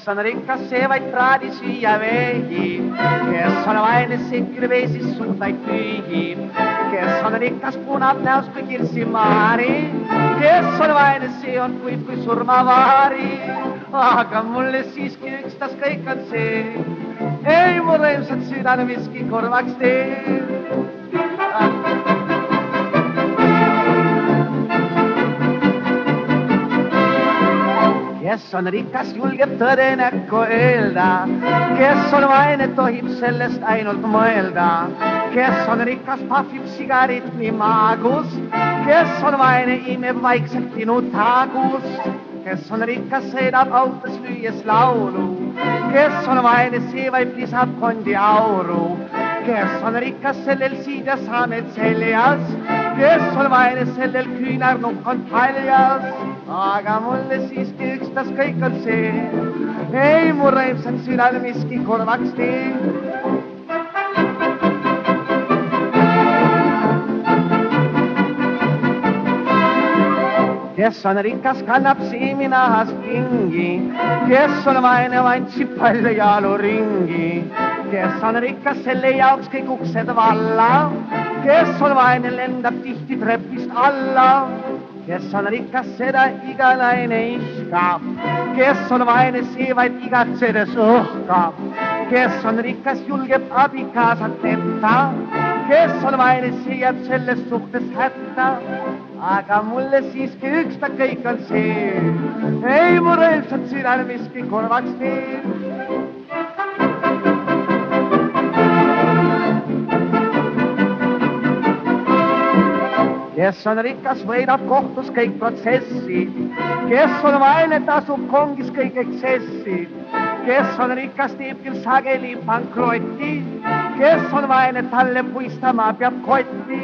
kes on rikas, see vaid praadi süüa vehi, kes on vaene, see küll veesis suudaid tühi, kes on rikas, punab näost kui kirsimaari, kes on vaene, see on kuiv kui surmavari, aga mulle siiski ükstas kõik on see, ei mu rõõmsat südame miski kurvaks tee. Kes on rikas, julgeb tõde näkku öelda, kes on vaene, tohib sellest ainult mõelda, kes on rikas, pahvib sigaretni maagust, kes on vaene, imeb vaikselt sinu taagust, kes on rikas, sõidab autos lüües laulu, kes on vaene, see vaid lisab kondi auru, kes on rikas, sellel siidas haamed seljas, kes on vaene, sellel küünarnukk on paljas aga mulle siiski ükstas kõik on see, ei mu rõõmsat südame miski kurvaks tee. kes on rikas, kannab siiminahast kingi, kes on vaene, vantsib palju jaluringi, kes on rikas, selle jaoks kõik uksed valla, kes on vaene, lendab tihti trepist alla kes on rikas, seda iga naine ihkab, kes on vaene, see vaid igatsedes uhkab, kes on rikas, julgeb abikaasat petta, kes on vaene, see jääb selles suhtes hätta. aga mulle siiski üksta kõik on see, ei mu rõõmsat südame miski kurvaks tee. Kes on rikas, võidab kohtus kõik protsessid, kes on vaene, tasub kongis kõik eksessid, kes on rikas, teeb küll sageli pankrotti, kes on vaene, talle puistama peab kotti,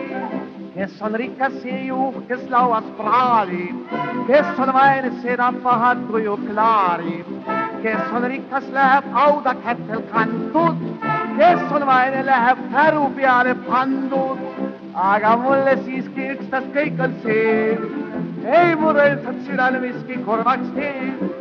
kes on rikas, see juht, kes lauas praadib, kes on vaene, seda pahat tuju klaarib, kes on rikas, läheb hauda kätel kantud, kes on vaene, läheb käru peale pandud. Aga mulle siiski ükstas kõik on see, ei mu rõõmsat südame miski kurvaks tee